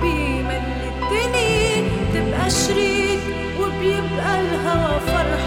بيملي الدنيا تبقى شريك وبيبقى الهوى فرح